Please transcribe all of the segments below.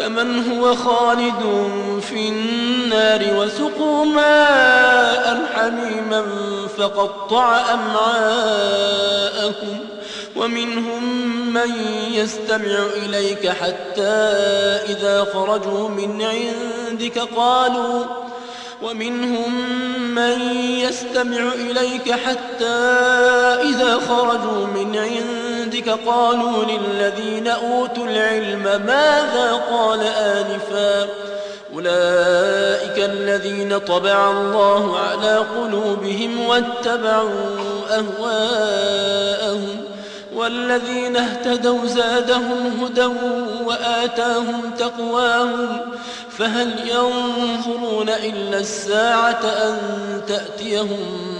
كمن هو خالد في النار وسقوا ماء حميما فقطع أمعاءكم ومنهم من يستمع إليك حتى إذا خرجوا من عندك قالوا ومنهم من يستمع إليك حتى إذا خرجوا من عندك قالوا للذين أوتوا العلم ماذا قال آنفا؟ أولئك الذين طبع الله على قلوبهم واتبعوا أهواءهم والذين اهتدوا زادهم هدى وآتاهم تقواهم فهل ينظرون إلا الساعة أن تأتيهم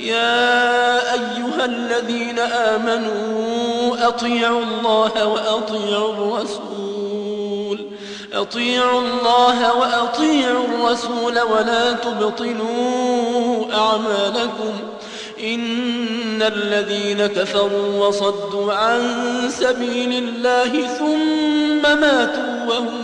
يا أيها الذين آمنوا أطيعوا الله وأطيعوا الرسول. أطيعوا الله وأطيعوا الرسول ولا تبطلوا أعمالكم. إن الذين كفروا وصدوا عن سبيل الله ثم ماتوا وهم